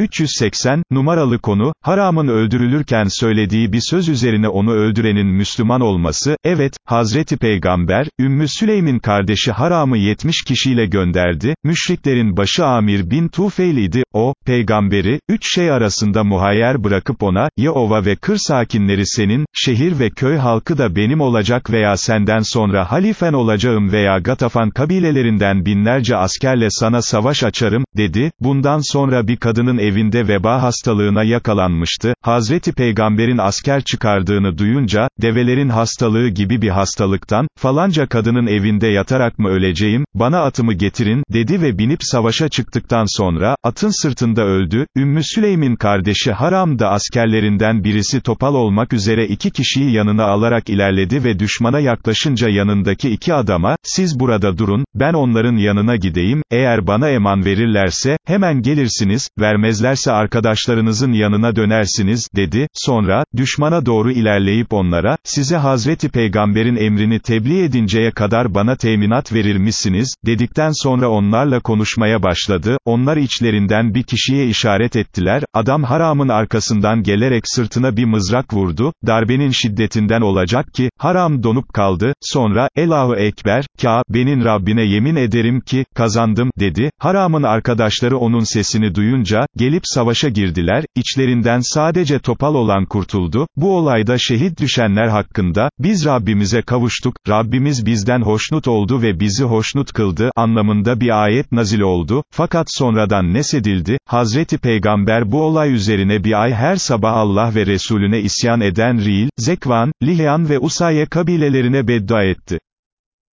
380, numaralı konu, haramın öldürülürken söylediği bir söz üzerine onu öldürenin Müslüman olması, evet, Hazreti Peygamber, Ümmü Süleym'in kardeşi haramı 70 kişiyle gönderdi, müşriklerin başı Amir bin Tufeyl idi, o, peygamberi, üç şey arasında muhayyer bırakıp ona, ya ova ve kır sakinleri senin, şehir ve köy halkı da benim olacak veya senden sonra halifen olacağım veya Gatafan kabilelerinden binlerce askerle sana savaş açarım, dedi, bundan sonra bir kadının evinde veba hastalığına yakalanmıştı, Hazreti Peygamber'in asker çıkardığını duyunca, develerin hastalığı gibi bir hastalıktan, falanca kadının evinde yatarak mı öleceğim, bana atımı getirin, dedi ve binip savaşa çıktıktan sonra, atın sırtında öldü, Ümmü Süleym'in kardeşi Haram da askerlerinden birisi topal olmak üzere iki kişiyi yanına alarak ilerledi ve düşmana yaklaşınca yanındaki iki adama, siz burada durun, ben onların yanına gideyim, eğer bana eman verirlerse, hemen gelirsiniz, vermezlerse arkadaşlarınızın yanına dönersiniz, dedi, sonra, düşmana doğru ilerleyip onlara, size Hazreti Peygamber'in emrini tebliğ edinceye kadar bana teminat verir misiniz, dedikten sonra onlarla konuşmaya başladı, onlar içlerinden bir kişiye işaret ettiler, adam haramın arkasından gelerek sırtına bir mızrak vurdu, darbenin şiddetinden olacak ki, haram donup kaldı, sonra, Elahu Ekber, Kâbe'nin Rabbine yemin ederim ki, kazandım, dedi, haramın arkadaşları onun sesini duyunca, gelip savaşa girdiler, içlerinden sadece topal olan kurtuldu, bu olayda şehit düşenler hakkında, biz Rabbimize kavuştuk, Rabbimiz bizden hoşnut oldu ve bizi hoşnut kıldı, anlamında bir ayet nazil oldu, fakat sonradan nesedildi, Hazreti Peygamber bu olay üzerine bir ay her sabah Allah ve Resulüne isyan eden Ril, Zekvan, Lihyan ve Usaye kabilelerine beddua etti.